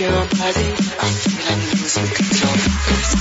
your body, I feel I'm losing control.